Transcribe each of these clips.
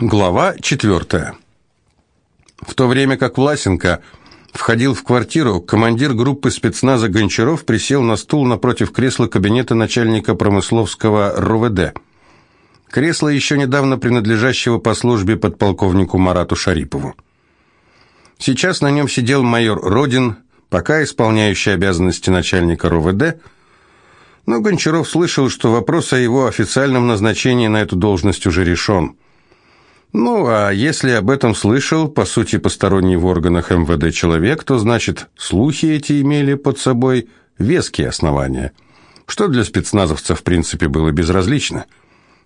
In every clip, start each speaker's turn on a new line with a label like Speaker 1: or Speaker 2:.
Speaker 1: Глава четвертая. В то время как Власенко входил в квартиру, командир группы спецназа Гончаров присел на стул напротив кресла кабинета начальника промысловского РУВД. Кресло еще недавно принадлежащего по службе подполковнику Марату Шарипову. Сейчас на нем сидел майор Родин, пока исполняющий обязанности начальника РУВД, но Гончаров слышал, что вопрос о его официальном назначении на эту должность уже решен – ну, а если об этом слышал, по сути, посторонний в органах МВД человек, то значит, слухи эти имели под собой веские основания, что для спецназовцев, в принципе, было безразлично.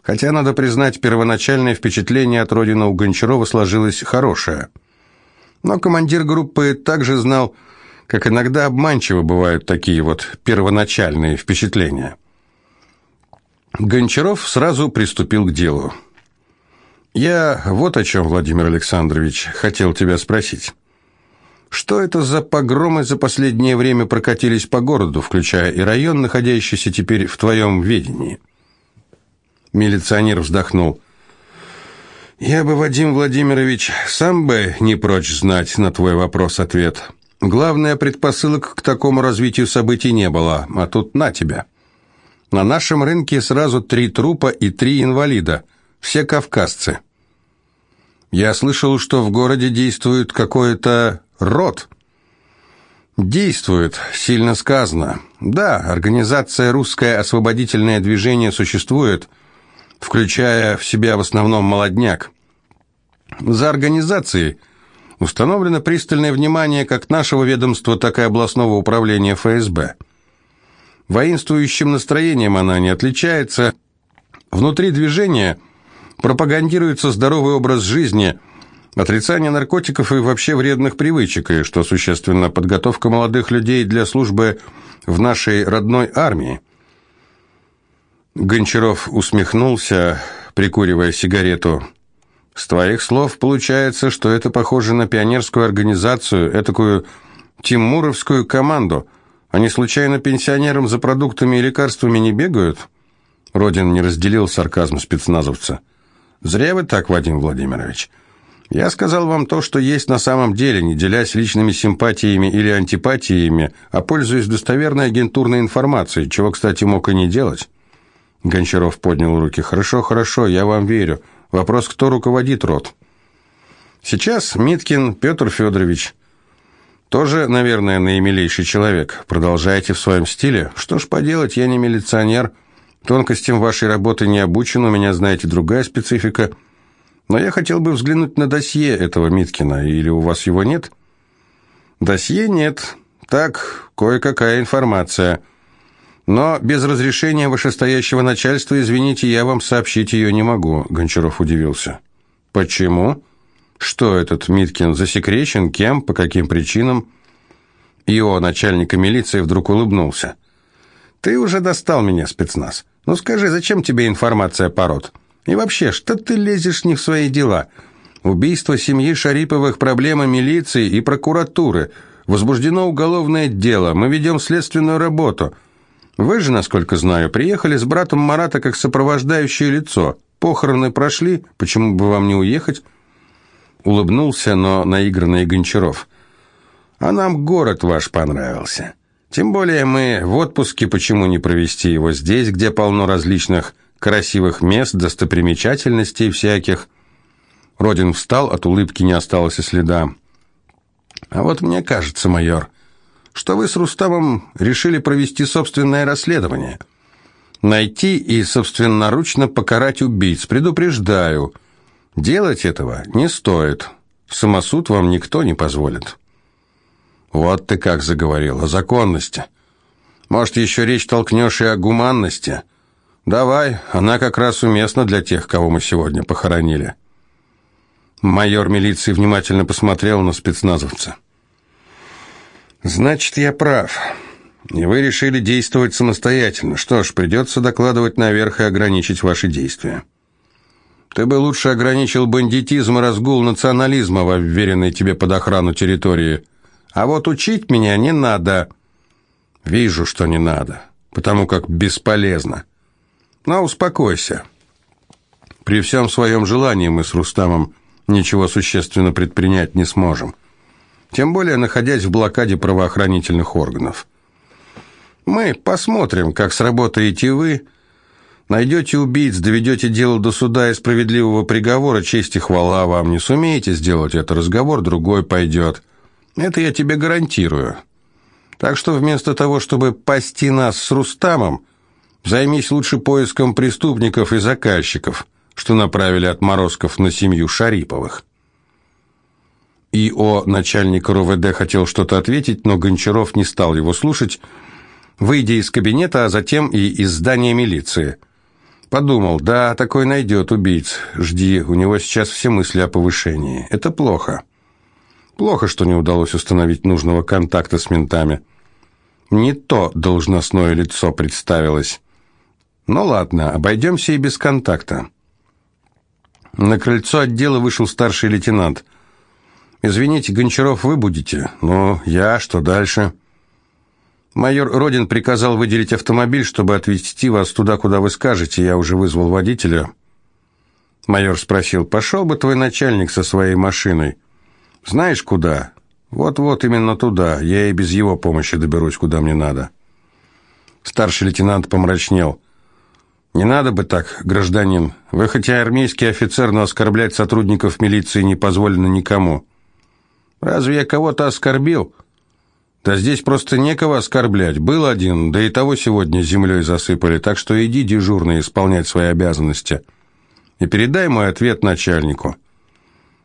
Speaker 1: Хотя, надо признать, первоначальное впечатление от родины у Гончарова сложилось хорошее. Но командир группы также знал, как иногда обманчиво бывают такие вот первоначальные впечатления. Гончаров сразу приступил к делу. «Я вот о чем, Владимир Александрович, хотел тебя спросить. Что это за погромы за последнее время прокатились по городу, включая и район, находящийся теперь в твоем ведении?» Милиционер вздохнул. «Я бы, Вадим Владимирович, сам бы не прочь знать на твой вопрос ответ. Главное, предпосылок к такому развитию событий не было, а тут на тебя. На нашем рынке сразу три трупа и три инвалида – все кавказцы. Я слышал, что в городе действует какой-то род. Действует, сильно сказано. Да, организация «Русское освободительное движение» существует, включая в себя в основном молодняк. За организацией установлено пристальное внимание как нашего ведомства, так и областного управления ФСБ. Воинствующим настроением она не отличается. Внутри движения – Пропагандируется здоровый образ жизни, отрицание наркотиков и вообще вредных привычек, и, что существенно, подготовка молодых людей для службы в нашей родной армии. Гончаров усмехнулся, прикуривая сигарету. «С твоих слов получается, что это похоже на пионерскую организацию, этакую тимуровскую команду. Они случайно пенсионерам за продуктами и лекарствами не бегают?» Родин не разделил сарказм спецназовца. Зря вы так, Вадим Владимирович. Я сказал вам то, что есть на самом деле, не делясь личными симпатиями или антипатиями, а пользуясь достоверной агентурной информацией, чего, кстати, мог и не делать. Гончаров поднял руки. «Хорошо, хорошо, я вам верю. Вопрос, кто руководит рот?» «Сейчас Миткин Петр Федорович. Тоже, наверное, наимилейший человек. Продолжайте в своем стиле. Что ж поделать, я не милиционер. Тонкостям вашей работы не обучен, у меня, знаете, другая специфика. Но я хотел бы взглянуть на досье этого Миткина, или у вас его нет? Досье нет. Так, кое-какая информация. Но без разрешения вышестоящего начальства, извините, я вам сообщить ее не могу, Гончаров удивился. Почему? Что этот Миткин засекречен, кем, по каким причинам? Ио, начальника милиции, вдруг улыбнулся. Ты уже достал меня, спецназ. Ну скажи, зачем тебе информация пород? И вообще, что ты лезешь не в свои дела? Убийство семьи Шариповых – проблема милиции и прокуратуры. Возбуждено уголовное дело, мы ведем следственную работу. Вы же, насколько знаю, приехали с братом Марата как сопровождающее лицо. Похороны прошли, почему бы вам не уехать?» Улыбнулся, но наигранный Гончаров. «А нам город ваш понравился». Тем более мы в отпуске, почему не провести его здесь, где полно различных красивых мест, достопримечательностей всяких. Родин встал, от улыбки не осталось и следа. А вот мне кажется, майор, что вы с Рустамом решили провести собственное расследование. Найти и собственноручно покарать убийц. Предупреждаю, делать этого не стоит. Самосуд вам никто не позволит. Вот ты как заговорил, о законности. Может, еще речь толкнешь и о гуманности? Давай, она как раз уместна для тех, кого мы сегодня похоронили. Майор милиции внимательно посмотрел на спецназовца. Значит, я прав. И вы решили действовать самостоятельно. Что ж, придется докладывать наверх и ограничить ваши действия. Ты бы лучше ограничил бандитизм и разгул национализма во вверенной тебе под охрану территории. А вот учить меня не надо. Вижу, что не надо, потому как бесполезно. Но успокойся. При всем своем желании мы с Рустамом ничего существенно предпринять не сможем. Тем более, находясь в блокаде правоохранительных органов. Мы посмотрим, как сработаете вы, найдете убийц, доведете дело до суда и справедливого приговора, честь и хвала вам. Не сумеете сделать это, разговор другой пойдет. Это я тебе гарантирую. Так что вместо того, чтобы пасти нас с Рустамом, займись лучше поиском преступников и заказчиков, что направили отморозков на семью Шариповых. ИО начальник РОВД хотел что-то ответить, но Гончаров не стал его слушать, выйдя из кабинета, а затем и из здания милиции. Подумал, да, такой найдет убийц. Жди, у него сейчас все мысли о повышении. Это плохо. Плохо, что не удалось установить нужного контакта с ментами. Не то должностное лицо представилось. Ну ладно, обойдемся и без контакта. На крыльцо отдела вышел старший лейтенант. «Извините, Гончаров, вы будете?» «Ну, я, что дальше?» «Майор Родин приказал выделить автомобиль, чтобы отвезти вас туда, куда вы скажете. Я уже вызвал водителя». Майор спросил, «Пошел бы твой начальник со своей машиной?» «Знаешь, куда?» «Вот-вот, именно туда. Я и без его помощи доберусь, куда мне надо». Старший лейтенант помрачнел. «Не надо бы так, гражданин. Вы хотя армейский офицер, но оскорблять сотрудников милиции не позволено никому». Разве я кого-то оскорбил? Да здесь просто некого оскорблять. Был один, да и того сегодня землей засыпали, так что иди дежурно исполнять свои обязанности. И передай мой ответ начальнику.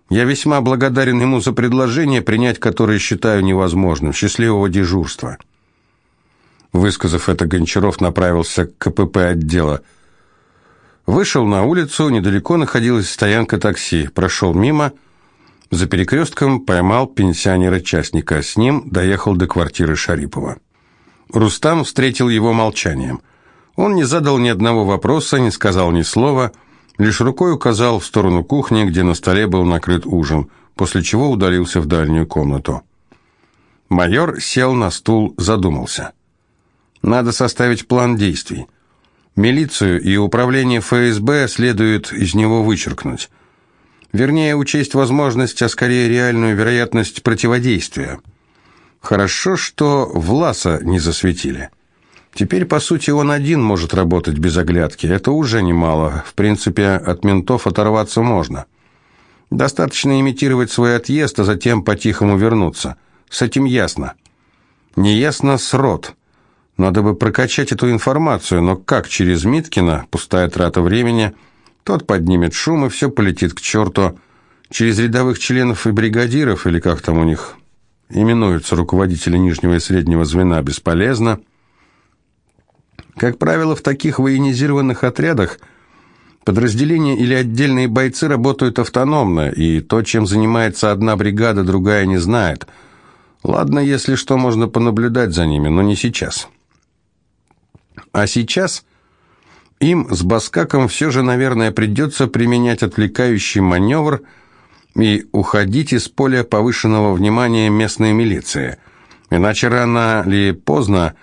Speaker 1: Я весьма благодарен ему за предложение, принять которое считаю невозможным. Счастливого дежурства. Высказав это, Гончаров направился к КПП отдела. Вышел на улицу, недалеко находилась стоянка такси. Прошел мимо – за перекрестком поймал пенсионера-частника. С ним доехал до квартиры Шарипова. Рустам встретил его молчанием. Он не задал ни одного вопроса, не сказал ни слова, лишь рукой указал в сторону кухни, где на столе был накрыт ужин, после чего удалился в дальнюю комнату. Майор сел на стул, задумался. Надо составить план действий. Милицию и управление ФСБ следует из него вычеркнуть. Вернее, учесть возможность, а скорее реальную вероятность противодействия. Хорошо, что Власа не засветили. Теперь, по сути, он один может работать без оглядки. Это уже немало. В принципе, от ментов оторваться можно. Достаточно имитировать свой отъезд, а затем по-тихому вернуться. С этим ясно. Неясно срод. Надо бы прокачать эту информацию, но как через Миткина, пустая трата времени – тот поднимет шум, и все полетит к черту. Через рядовых членов и бригадиров, или как там у них именуются руководители нижнего и среднего звена, бесполезно. Как правило, в таких военизированных отрядах подразделения или отдельные бойцы работают автономно, и то, чем занимается одна бригада, другая не знает. Ладно, если что, можно понаблюдать за ними, но не сейчас. А сейчас им с Баскаком все же, наверное, придется применять отвлекающий маневр и уходить из поля повышенного внимания местной милиции. Иначе рано или поздно,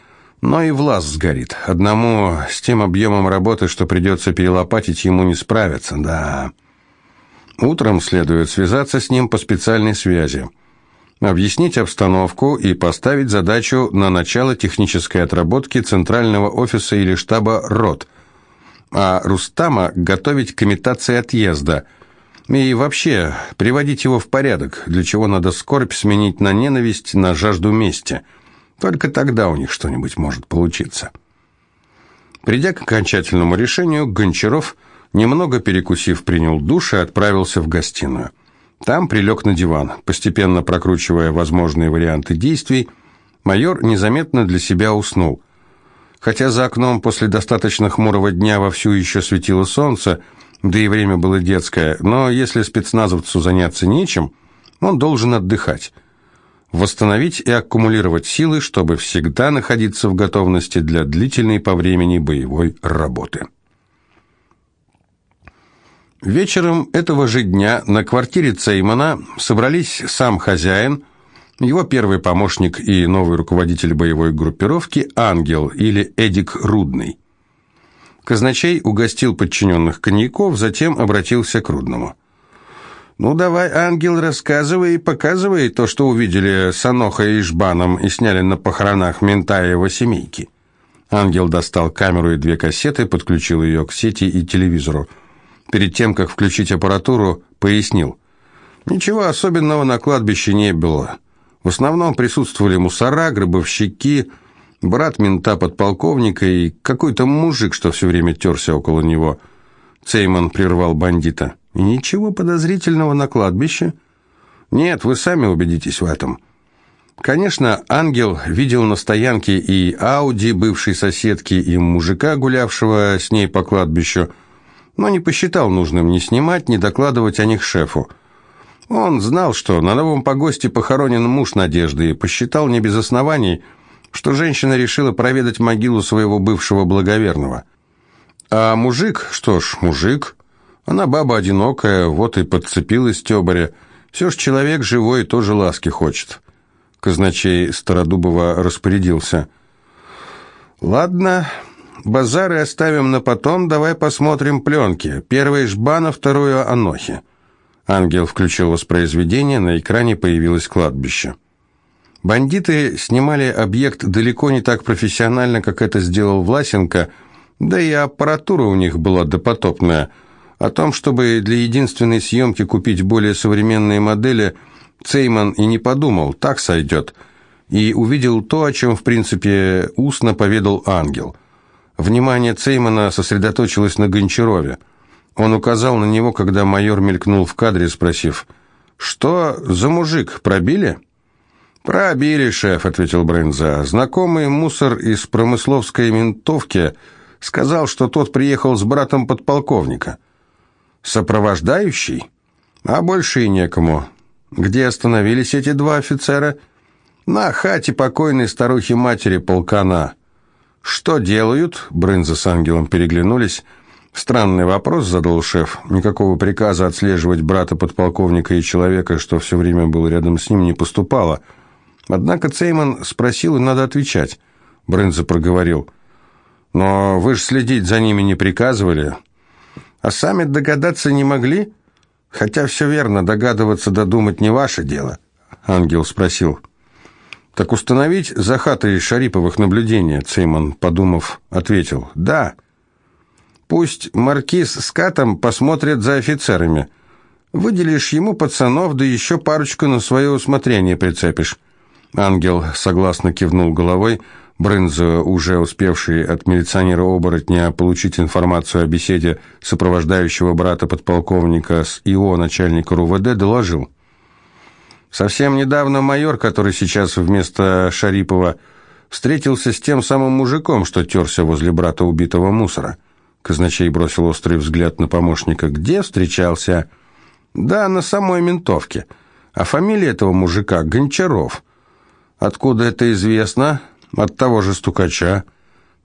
Speaker 1: но и Влас сгорит. Одному с тем объемом работы, что придется перелопатить, ему не справиться, да. Утром следует связаться с ним по специальной связи объяснить обстановку и поставить задачу на начало технической отработки центрального офиса или штаба РОТ, а Рустама готовить к имитации отъезда. И вообще, приводить его в порядок, для чего надо скорбь сменить на ненависть, на жажду мести. Только тогда у них что-нибудь может получиться. Придя к окончательному решению, Гончаров, немного перекусив, принял душ и отправился в гостиную. Там прилег на диван, постепенно прокручивая возможные варианты действий, майор незаметно для себя уснул – Хотя за окном после достаточно хмурого дня вовсю еще светило солнце, да и время было детское, но если спецназовцу заняться нечем, он должен отдыхать, восстановить и аккумулировать силы, чтобы всегда находиться в готовности для длительной по времени боевой работы. Вечером этого же дня на квартире Цеймана собрались сам хозяин, его первый помощник и новый руководитель боевой группировки Ангел или Эдик Рудный. Казначей угостил подчиненных коньяков, затем обратился к Рудному. «Ну, давай, ангел, рассказывай и показывай то, что увидели с Анохой и Жбаном и сняли на похоронах мента и его семейки». Ангел достал камеру и две кассеты, подключил ее к сети и телевизору. Перед тем, как включить аппаратуру, пояснил. «Ничего особенного на кладбище не было. В основном присутствовали мусора, гробовщики, брат мента подполковника и какой-то мужик, что все время терся около него». Цейман прервал бандита. «И ничего подозрительного на кладбище?» «Нет, вы сами убедитесь в этом». Конечно, ангел видел на стоянке и Ауди бывшей соседки, и мужика, гулявшего с ней по кладбищу, но не посчитал нужным ни снимать, ни докладывать о них шефу. Он знал, что на новом погосте похоронен муж Надежды, и посчитал не без оснований, что женщина решила проведать могилу своего бывшего благоверного. А мужик, что ж, мужик, она баба одинокая, вот и подцепилась тёбаря. Все ж человек живой тоже ласки хочет. Казначей Стародубова распорядился. «Ладно, базары оставим на потом, давай посмотрим пленки. Первое Жбана, второе Анохи». Ангел включил воспроизведение, на экране появилось кладбище. Бандиты снимали объект далеко не так профессионально, как это сделал Власенко, да и аппаратура у них была допотопная. О том, чтобы для единственной съемки купить более современные модели – Цейман и не подумал, так сойдет, и увидел то, о чем, в принципе, устно поведал ангел. Внимание Цеймана сосредоточилось на Гончарове. Он указал на него, когда майор мелькнул в кадре, спросив, «Что за мужик, пробили?» «Пробили, шеф», — ответил Брынза. «Знакомый мусор из промысловской ментовки сказал, что тот приехал с братом подполковника». «Сопровождающий?» «А больше и некому. Где остановились эти два офицера? На хате покойной старухи-матери полкана. Что делают? Брынза с ангелом переглянулись. Странный вопрос задал шеф. Никакого приказа отслеживать брата подполковника и человека, что все время был рядом с ним, не поступало. Однако Цейман спросил, и надо отвечать. Брынза проговорил. «Но вы же следить за ними не приказывали. А сами догадаться не могли?» Хотя все верно, догадываться, додумать не ваше дело. Ангел спросил. Так установить за хатой Шариповых наблюдения, Цейман, подумав, ответил. Да. Пусть маркиз с Катом посмотрят за офицерами. Выделишь ему пацанов, да еще парочку на свое усмотрение прицепишь. Ангел согласно кивнул головой, Брынза, уже успевший от милиционера-оборотня получить информацию о беседе сопровождающего брата подполковника с ИО начальника РУВД, доложил. Совсем недавно майор, который сейчас вместо Шарипова, встретился с тем самым мужиком, что терся возле брата убитого мусора. Казначей бросил острый взгляд на помощника. «Где встречался?» «Да, на самой ментовке. А фамилия этого мужика Гончаров. Откуда это известно?» От того же стукача.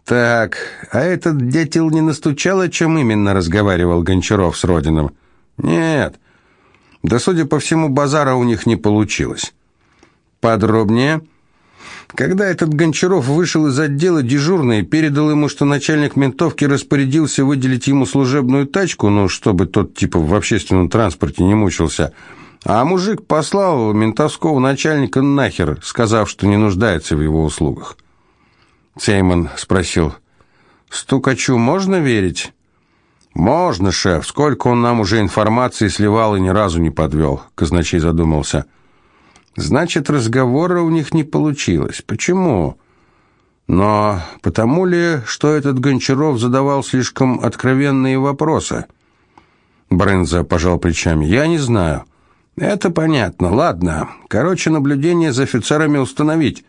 Speaker 1: Так, а этот дятел не настучал, о чем именно разговаривал Гончаров с Родином? Нет. Да, судя по всему, базара у них не получилось. Подробнее. Когда этот Гончаров вышел из отдела, дежурный передал ему, что начальник ментовки распорядился выделить ему служебную тачку, ну, чтобы тот типа в общественном транспорте не мучился, а мужик послал ментовского начальника нахер, сказав, что не нуждается в его услугах. Цейман спросил, «Стукачу можно верить?» «Можно, шеф. Сколько он нам уже информации сливал и ни разу не подвел», — казначей задумался. «Значит, разговора у них не получилось. Почему?» «Но потому ли, что этот Гончаров задавал слишком откровенные вопросы?» Брынза пожал плечами. «Я не знаю». «Это понятно. Ладно. Короче, наблюдение за офицерами установить.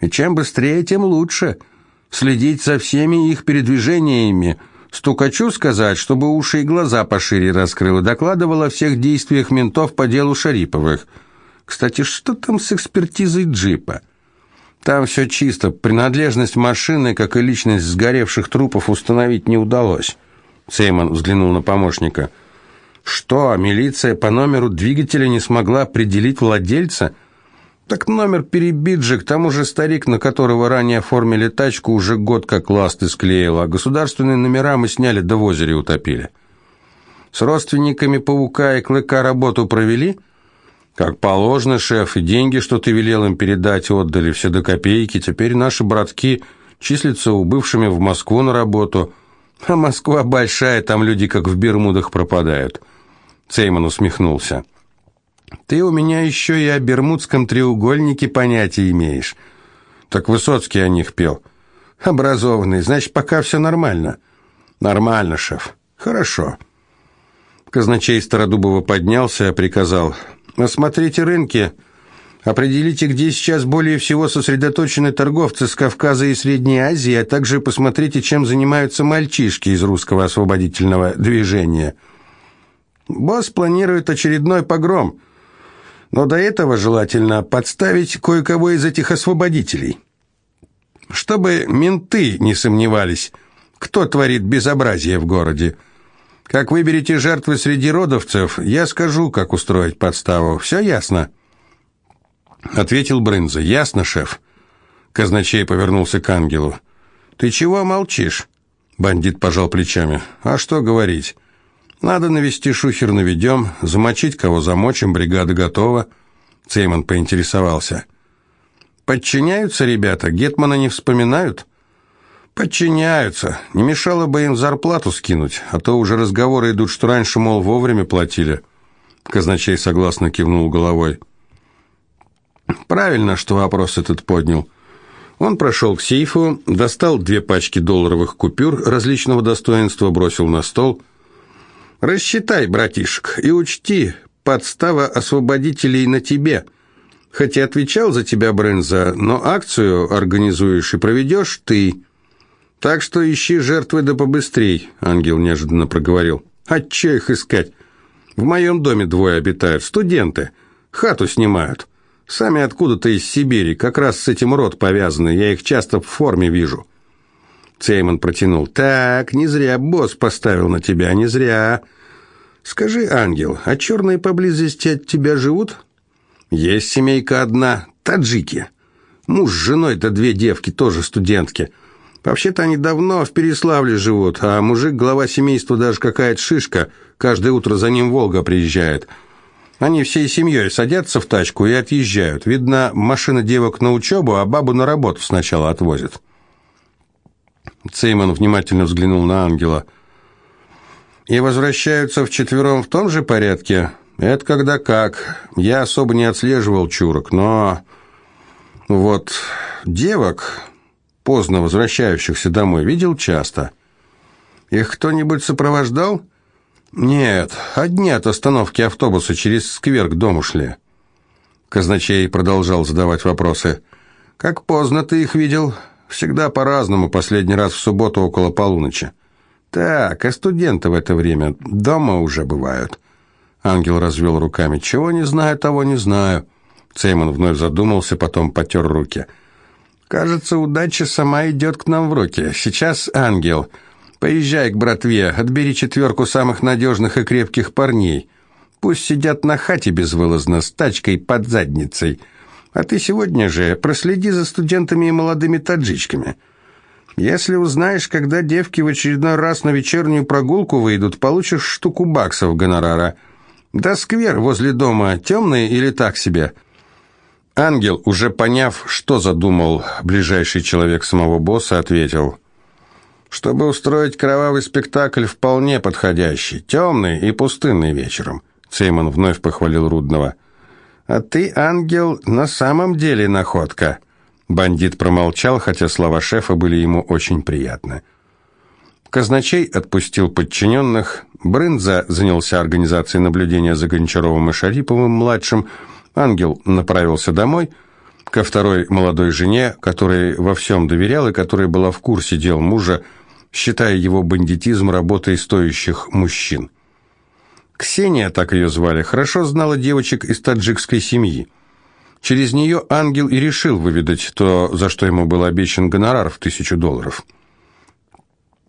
Speaker 1: И чем быстрее, тем лучше. Следить за всеми их передвижениями. Стукачу сказать, чтобы уши и глаза пошире раскрыл и докладывал о всех действиях ментов по делу Шариповых. Кстати, что там с экспертизой джипа?» Там все чисто. Принадлежность машины, как и личность сгоревших трупов, установить не удалось. Сеймон взглянул на помощника. Что, милиция по номеру двигателя не смогла определить владельца? Так номер перебит же, к тому же старик, на которого ранее оформили тачку, уже год как ласты склеил, а государственные номера мы сняли, да в озере утопили. С родственниками паука и клыка работу провели? Как положено, шеф, и деньги, что ты велел им передать, отдали все до копейки. Теперь наши братки числятся убывшими в Москву на работу. А Москва большая, там люди как в Бермудах пропадают. Цейман усмехнулся. Ты у меня еще и о Бермудском треугольнике понятия имеешь. Так Высоцкий о них пел. Образованный, значит, пока все нормально. Нормально, шеф. Хорошо. Казначей Стародубова поднялся, приказал. «Осмотрите рынки, определите, где сейчас более всего сосредоточены торговцы с Кавказа и Средней Азии, а также посмотрите, чем занимаются мальчишки из русского освободительного движения. Босс планирует очередной погром, но до этого желательно подставить кое-кого из этих освободителей. Чтобы менты не сомневались, кто творит безобразие в городе». Как выберете жертвы среди родовцев, я скажу, как устроить подставу. Все ясно?» Ответил Брынза. «Ясно, шеф». Казначей повернулся к ангелу. «Ты чего молчишь?» Бандит пожал плечами. «А что говорить? Надо навести шухер наведем, замочить кого замочим, бригада готова». Цейман поинтересовался. «Подчиняются ребята? Гетмана не вспоминают?» «Подчиняются. Не мешало бы им зарплату скинуть, а то уже разговоры идут, что раньше, мол, вовремя платили». Казначей согласно кивнул головой. «Правильно, что вопрос этот поднял». Он прошел к сейфу, достал две пачки долларовых купюр различного достоинства, бросил на стол. «Рассчитай, братишек, и учти, подстава освободителей на тебе. Хотя отвечал за тебя Брынза, но акцию организуешь и проведешь ты». «Так что ищи жертвы да побыстрей», — ангел неожиданно проговорил. «А че их искать? В моем доме двое обитают, студенты. Хату снимают. Сами откуда-то из Сибири, как раз с этим род повязаны, я их часто в форме вижу». Цейман протянул. «Так, не зря босс поставил на тебя, не зря. Скажи, ангел, а черные поблизости от тебя живут?» «Есть семейка одна, таджики. Муж с женой-то две девки, тоже студентки». Вообще-то они давно в Переславле живут, а мужик, глава семейства, даже какая-то шишка, каждое утро за ним Волга приезжает. Они всей семьей садятся в тачку и отъезжают. Видно, машина девок на учебу, а бабу на работу сначала отвозят. Цейман внимательно взглянул на ангела. «И возвращаются вчетвером в том же порядке? Это когда как. Я особо не отслеживал чурок, но... Вот девок поздно возвращающихся домой, видел часто. Их кто-нибудь сопровождал? Нет, одни от остановки автобуса через сквер к дому шли. Казначей продолжал задавать вопросы. «Как поздно ты их видел?» «Всегда по-разному, последний раз в субботу около полуночи». «Так, а студенты в это время дома уже бывают?» Ангел развел руками. «Чего не знаю, того не знаю». Цеймон вновь задумался, потом потер руки. Кажется, удача сама идет к нам в руки. Сейчас, ангел, поезжай к братве, отбери четверку самых надежных и крепких парней. Пусть сидят на хате безвылазно, с тачкой под задницей. А ты сегодня же проследи за студентами и молодыми таджичками. Если узнаешь, когда девки в очередной раз на вечернюю прогулку выйдут, получишь штуку баксов гонорара. Да сквер возле дома темный или так себе?» Ангел, уже поняв, что задумал ближайший человек самого босса, ответил, «Чтобы устроить кровавый спектакль, вполне подходящий, темный и пустынный вечером». Цеймон вновь похвалил Рудного. «А ты, ангел, на самом деле находка». Бандит промолчал, хотя слова шефа были ему очень приятны. Казначей отпустил подчиненных, Брынза занялся организацией наблюдения за Гончаровым и Шариповым-младшим, Ангел направился домой ко второй молодой жене, которой во всем доверял и которая была в курсе дел мужа, считая его бандитизм работой стоящих мужчин. Ксения, так ее звали, хорошо знала девочек из таджикской семьи. Через нее ангел и решил выведать то, за что ему был обещан гонорар в тысячу долларов.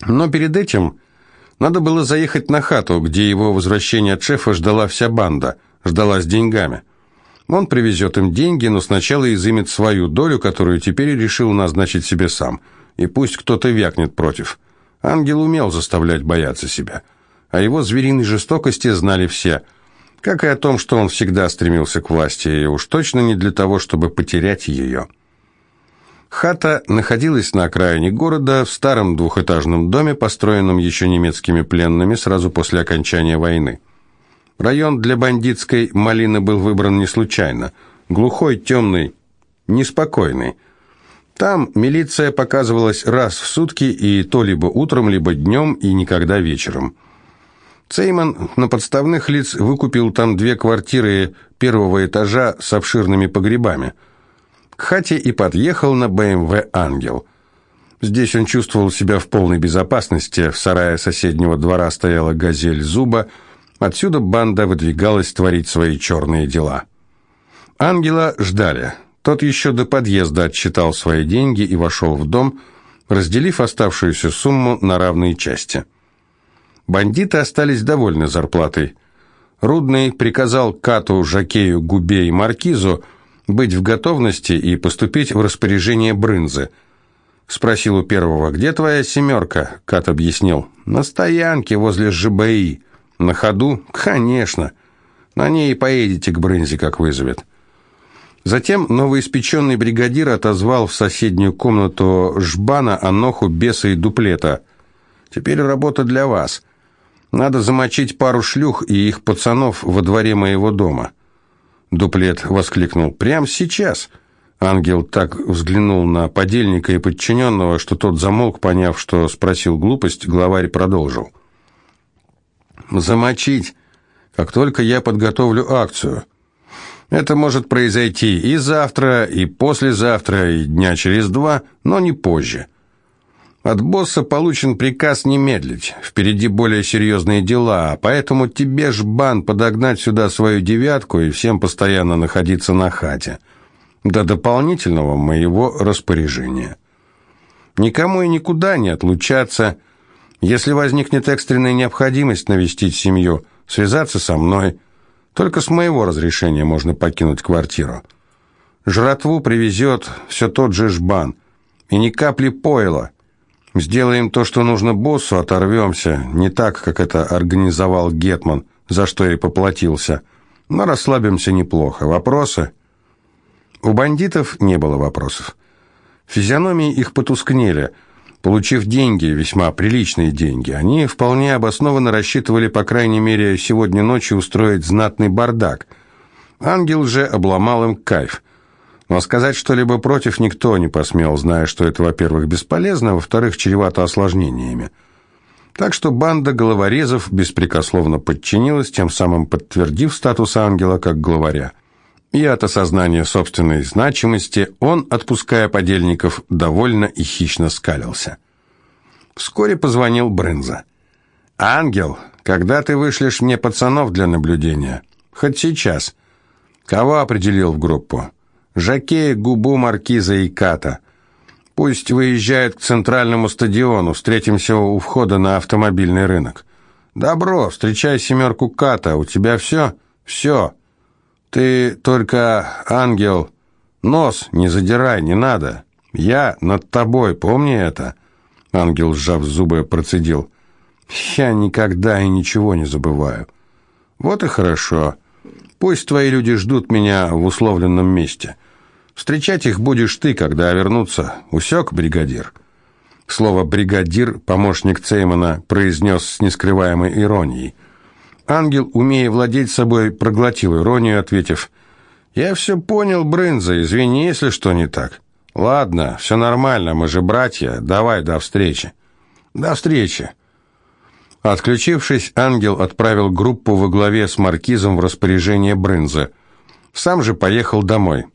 Speaker 1: Но перед этим надо было заехать на хату, где его возвращение от шефа ждала вся банда, ждала с деньгами. Он привезет им деньги, но сначала изымет свою долю, которую теперь решил назначить себе сам. И пусть кто-то вякнет против. Ангел умел заставлять бояться себя. О его звериной жестокости знали все. Как и о том, что он всегда стремился к власти, и уж точно не для того, чтобы потерять ее. Хата находилась на окраине города, в старом двухэтажном доме, построенном еще немецкими пленными сразу после окончания войны. Район для бандитской малины был выбран не случайно. Глухой, темный, неспокойный. Там милиция показывалась раз в сутки, и то либо утром, либо днем, и никогда вечером. Цейман на подставных лиц выкупил там две квартиры первого этажа с обширными погребами – к хате и подъехал на БМВ «Ангел». Здесь он чувствовал себя в полной безопасности. В сарае соседнего двора стояла «Газель Зуба». Отсюда банда выдвигалась творить свои черные дела. Ангела ждали. Тот еще до подъезда отсчитал свои деньги и вошел в дом, разделив оставшуюся сумму на равные части. Бандиты остались довольны зарплатой. Рудный приказал Кату, Жакею, Губе и Маркизу быть в готовности и поступить в распоряжение Брынзы. Спросил у первого, где твоя семерка? Кат объяснил, на стоянке возле ЖБИ. На ходу? Конечно. На ней поедете к Брынзе, как вызовет. Затем новоиспеченный бригадир отозвал в соседнюю комнату Жбана, Аноху, Беса и Дуплета. «Теперь работа для вас. Надо замочить пару шлюх и их пацанов во дворе моего дома». Дуплет воскликнул. «Прямо сейчас!» Ангел так взглянул на подельника и подчиненного, что тот замолк, поняв, что спросил глупость, главарь продолжил. «Замочить, как только я подготовлю акцию. Это может произойти и завтра, и послезавтра, и дня через два, но не позже. От босса получен приказ не медлить. Впереди более серьезные дела, поэтому тебе ж бан подогнать сюда свою девятку и всем постоянно находиться на хате. До дополнительного моего распоряжения. Никому и никуда не отлучаться. Если возникнет экстренная необходимость навестить семью, связаться со мной. Только с моего разрешения можно покинуть квартиру. Жратву привезет все тот же жбан. И ни капли пойла. Сделаем то, что нужно боссу, оторвемся. Не так, как это организовал Гетман, за что и поплатился. Но расслабимся неплохо. Вопросы? У бандитов не было вопросов. Физиономии их потускнели. Получив деньги, весьма приличные деньги, они вполне обоснованно рассчитывали, по крайней мере, сегодня ночью устроить знатный бардак. Ангел же обломал им кайф – но сказать что-либо против никто не посмел, зная, что это, во-первых, бесполезно, а во-вторых, чревато осложнениями. Так что банда головорезов беспрекословно подчинилась, тем самым подтвердив статус ангела как главаря. И от осознания собственной значимости он, отпуская подельников, довольно и хищно скалился. Вскоре позвонил Брынза. «Ангел, когда ты вышлешь мне пацанов для наблюдения? Хоть сейчас. Кого определил в группу?» Жакея, Губу, Маркиза и Ката. Пусть выезжают к центральному стадиону, встретимся у входа на автомобильный рынок. Добро, встречай семерку Ката, у тебя все? Все. Ты только, ангел, нос не задирай, не надо. Я над тобой, помни это. Ангел, сжав зубы, процедил. Я никогда и ничего не забываю. Вот и хорошо. Пусть твои люди ждут меня в условленном месте. Встречать их будешь ты, когда вернутся. Усек, бригадир?» Слово «бригадир» помощник Цеймана произнес с нескрываемой иронией. Ангел, умея владеть собой, проглотил иронию, ответив «Я все понял, Брынза, извини, если что не так». «Ладно, все нормально, мы же братья, давай, до встречи». «До встречи». Отключившись, ангел отправил группу во главе с маркизом в распоряжение Брынза. Сам же поехал домой.